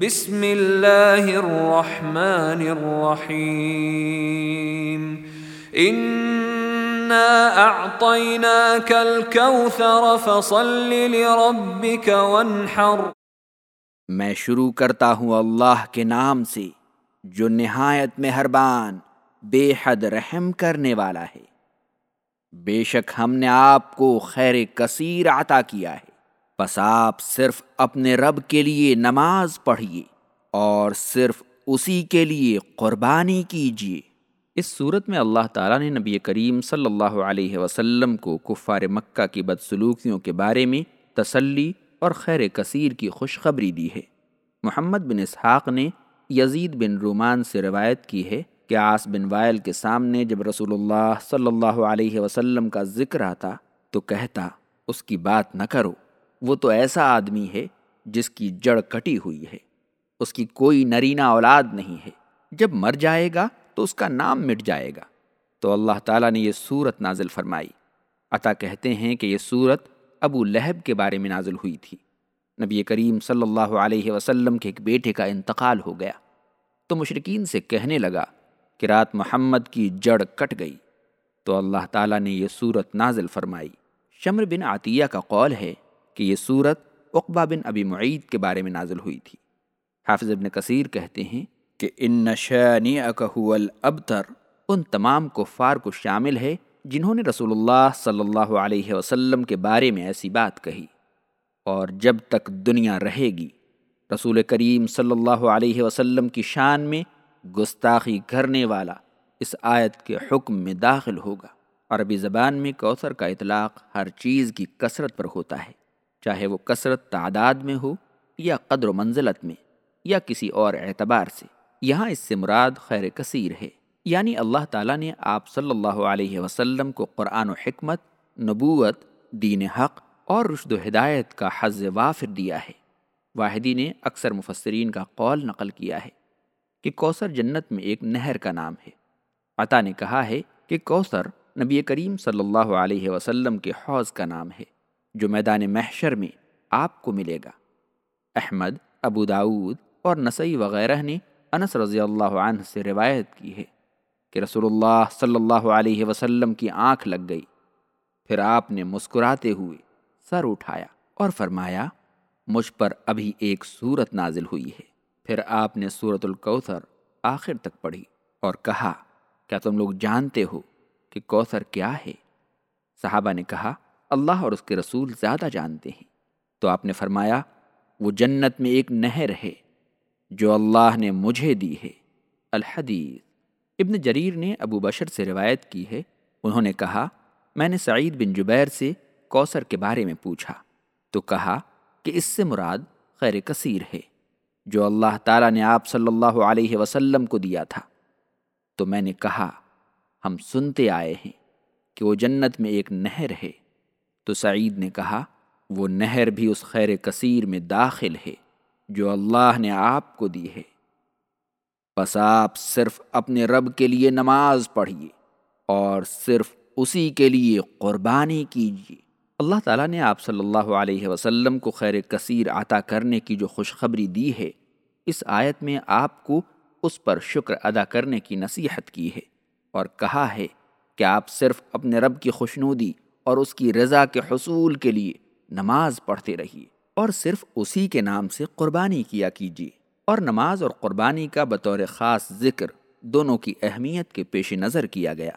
بسم اللہ الرحمن الرحیم. انا اعطیناک الكوثر فصل لربک وانحر. میں شروع کرتا ہوں اللہ کے نام سے، جو نہایت مہربان، بے حد رحم کرنے والا ہے۔ بے شک ہم نے آپ کو خیر کثیر عطا کیا ہے۔ بس آپ صرف اپنے رب کے لیے نماز پڑھیے اور صرف اسی کے لیے قربانی کیجیے۔ اس صورت میں اللہ تعالیٰ نے نبی کریم صلی اللہ علیہ وسلم کو کفار مکہ کی بدسلوکیوں کے بارے میں تسلی اور خیر کثیر کی خوشخبری دی ہے۔ محمد بن اسحاق نے یزید بن رومان سے روایت کی ہے کہ آس بن وائل کے سامنے جب رسول اللہ صلی اللہ علیہ وسلم کا ذکر آتا تو کہتا، اس کی بات نہ کرو۔ وہ تو ایسا آدمی ہے جس کی جڑ کٹی ہوئی ہے۔ اس کی کوئی نرینا اولاد نہیں ہے۔ جب مر جائے گا تو اس کا نام مٹ جائے گا۔ تو اللہ تعالیٰ نے یہ صورت نازل فرمائی۔ عطا کہتے ہیں کہ یہ صورت ابو لہب کے بارے میں نازل ہوئی تھی۔ نبی کریم صلی اللہ علیہ وسلم کے ایک بیٹے کا انتقال ہو گیا۔ تو مشرقین سے کہنے لگا کہ رات محمد کی جڑ کٹ گئی۔ تو اللہ تعالیٰ نے یہ صورت نازل فرمائی۔ شمر بن عطیہ کا قول ہے کہ یہ صورت اقبا بن ابی معید کے بارے میں نازل ہوئی تھی۔ حافظ ابن کثیر کہتے ہیں کہ ان نشانی اکہو الابتر، ان تمام کفار کو شامل ہے جنہوں نے رسول اللہ صلی اللہ علیہ وسلم کے بارے میں ایسی بات کہی۔ اور جب تک دنیا رہے گی، رسول کریم صلی اللہ علیہ وسلم کی شان میں گستاخی کرنے والا اس آیت کے حکم میں داخل ہوگا۔ عربی زبان میں کوثر کا اطلاق ہر چیز کی کثرت پر ہوتا ہے۔ چاہے وہ کثرت تعداد میں ہو یا قدر و منزلت میں یا کسی اور اعتبار سے، یہاں اس سے مراد خیر کثیر ہے۔ یعنی اللہ تعالیٰ نے آپ صلی اللہ علیہ وسلم کو قرآن و حکمت، نبوت، دین حق اور رشد و ہدایت کا حز وافر دیا ہے۔ واحدی نے اکثر مفسرین کا قول نقل کیا ہے کہ کوثر جنت میں ایک نہر کا نام ہے۔ عطا نے کہا ہے کہ کوثر نبی کریم صلی اللہ علیہ وسلم کے حوض کا نام ہے۔ جو میدان محشر میں آپ کو ملے گا۔ احمد، ابو داود اور نسئی وغیرہ نے انس رضی اللہ عنہ سے روایت کی ہے کہ رسول اللہ صلی اللہ علیہ وسلم کی آنکھ لگ گئی۔ پھر آپ نے مسکراتے ہوئے سر اٹھایا اور فرمایا، مجھ پر ابھی ایک صورت نازل ہوئی ہے۔ پھر آپ نے صورت الکوثر آخر تک پڑھی اور کہا، کیا تم لوگ جانتے ہو کہ کوثر کیا ہے؟ صحابہ نے کہا اللہ اور اس کے رسول زیادہ جانتے ہیں۔ تو آپ نے فرمایا، وہ جنت میں ایک نہر ہے جو اللہ نے مجھے دی ہے۔ الحدیث۔ ابن جریر نے ابو بشر سے روایت کی ہے۔ انہوں نے کہا، میں نے سعید بن جبیر سے کوثر کے بارے میں پوچھا، تو کہا کہ اس سے مراد خیر کثیر ہے، جو اللہ تعالیٰ نے آپ صلی اللہ علیہ وسلم کو دیا تھا۔ تو میں نے کہا، ہم سنتے آئے ہیں کہ وہ جنت میں ایک نہر ہے۔ تو سعید نے کہا، وہ نہر بھی اس خیر کثیر میں داخل ہے جو اللہ نے آپ کو دی ہے۔ بس آپ صرف اپنے رب کے لیے نماز پڑھیے اور صرف اسی کے لیے قربانی کیجیے۔ اللہ تعالیٰ نے آپ صلی اللہ علیہ وسلم کو خیر کثیر عطا کرنے کی جو خوشخبری دی ہے، اس آیت میں آپ کو اس پر شکر ادا کرنے کی نصیحت کی ہے اور کہا ہے کہ آپ صرف اپنے رب کی خوشنودی اور اس کی رضا کے حصول کے لیے نماز پڑھتے رہیے اور صرف اسی کے نام سے قربانی کیا کیجیے۔ اور نماز اور قربانی کا بطور خاص ذکر دونوں کی اہمیت کے پیش نظر کیا گیا۔